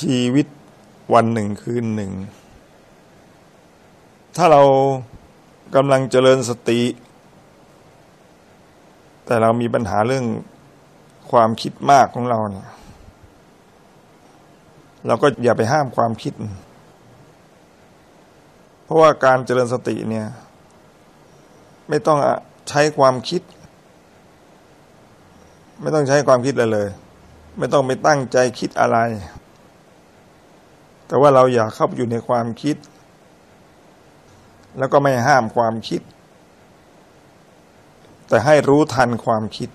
ชีวิตวันหนึ่งคืนหนึ่ง ถ้าเรากำลังเจริญสติ แต่เรามีปัญหาเรื่องความคิดมากของเราเนี่ย เราก็อย่าไปห้ามความคิด เพราะว่าการเจริญสติเนี่ย ไม่ต้องใช้ความคิด ไม่ต้องใช้ความคิดเลยเลย ไม่ต้องไปตั้งใจคิดอะไร แต่ว่าเราอยากเข้าไปอยู่ในความคิด แล้วก็ไม่ห้ามความคิด แต่ให้รู้ทันความคิด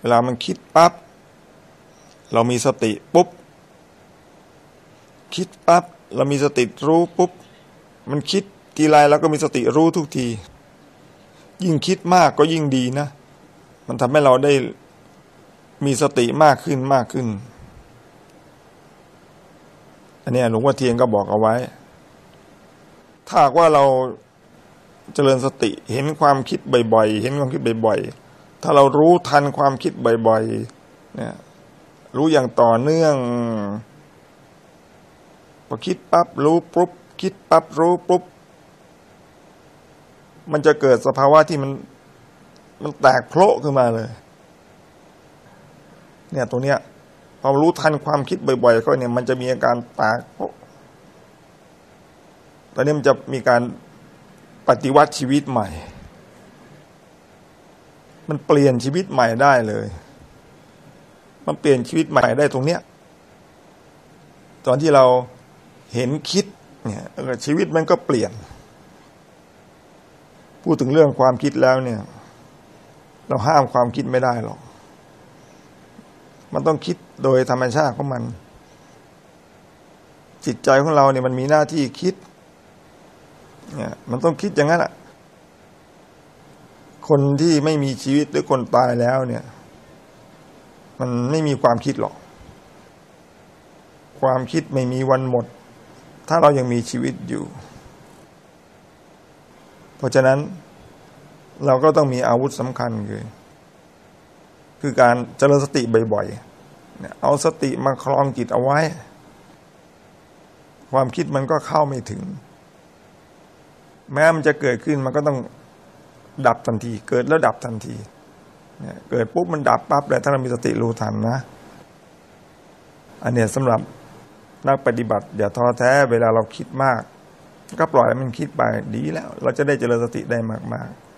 เวลามันคิดปับ๊บเรามีสติปุ๊บ คิดปั๊บเรามีสติรู้ปุ๊บ มันคิดทีไรเราก็มีสติรู้ทุกที ยิ่งคิดมากก็ยิ่งดีนะ มันทำให้เราได้มีสติมากขึ้นมากขึ้น นนี้หลวงพ่อเทียนก็บอกเอาไว้ ถ้าว่าเราเจริญสติเห็นความคิดบ่อยๆ เห็นความคิดบ่อยๆ ถ้าเรารู้ทันความคิดบ่อยๆ เนี่ย รู้อย่างต่อเนื่องพอคิดปั๊บรู้ปุ๊บคิดปั๊บรู้ปุ๊บมันจะเกิดสภาวะที่มันมันแตกโผล่ขึ้นมาเลย เนี่ยตรงเนี้ย พอรู้ทันความคิดบ่อยๆก็เนี่ยมันจะมีอาการตกโผล่ตอนนี้มันจะมีการปฏิวัติชีวิตใหม่ มันเปลี่ยนชีวิตใหม่ได้เลย มันเปลี่ยนชีวิตใหม่ได้ตรงเนี้ย ตอนที่เราเห็นคิดเนี่ยชีวิตมันก็เปลี่ยน พูดถึงเรื่องความคิดแล้วเนี่ย เราห้ามความคิดไม่ได้หรอก มันต้องคิดโดยธรรมชาติของมัน จิตใจของเราเนี่ยมันมีหน้าที่คิดเนี่ยมันต้องคิดอย่างนั้นอะคนที่ไม่มีชีวิตหรือคนตายแล้วเนี่ย มันไม่มีความคิดหรอก ความคิดไม่มีวันหมด ถ้าเรายังมีชีวิตอยู่ เพราะฉะนั้นเราก็ต้องมีอาวุธสำคัญคือ คือการเจริญสติบ่อยๆเอาสติมาคลองจิตเอาไว้ ความคิดมันก็เข้าไม่ถึง แม้มันจะเกิดขึ้นมันก็ต้องดับทันที เกิดแล้วดับทันทีเกิดปุ๊บมันดับปั๊บเลยถ้าเรามีสติรู้ทันนะ อันเนี้ยสำหรับนักปฏิบัติ อย่าท้อแท้เวลาเราคิดมาก ก็ปล่อยมันคิดไปดีแล้ว เราจะได้เจริญสติได้มาก ๆ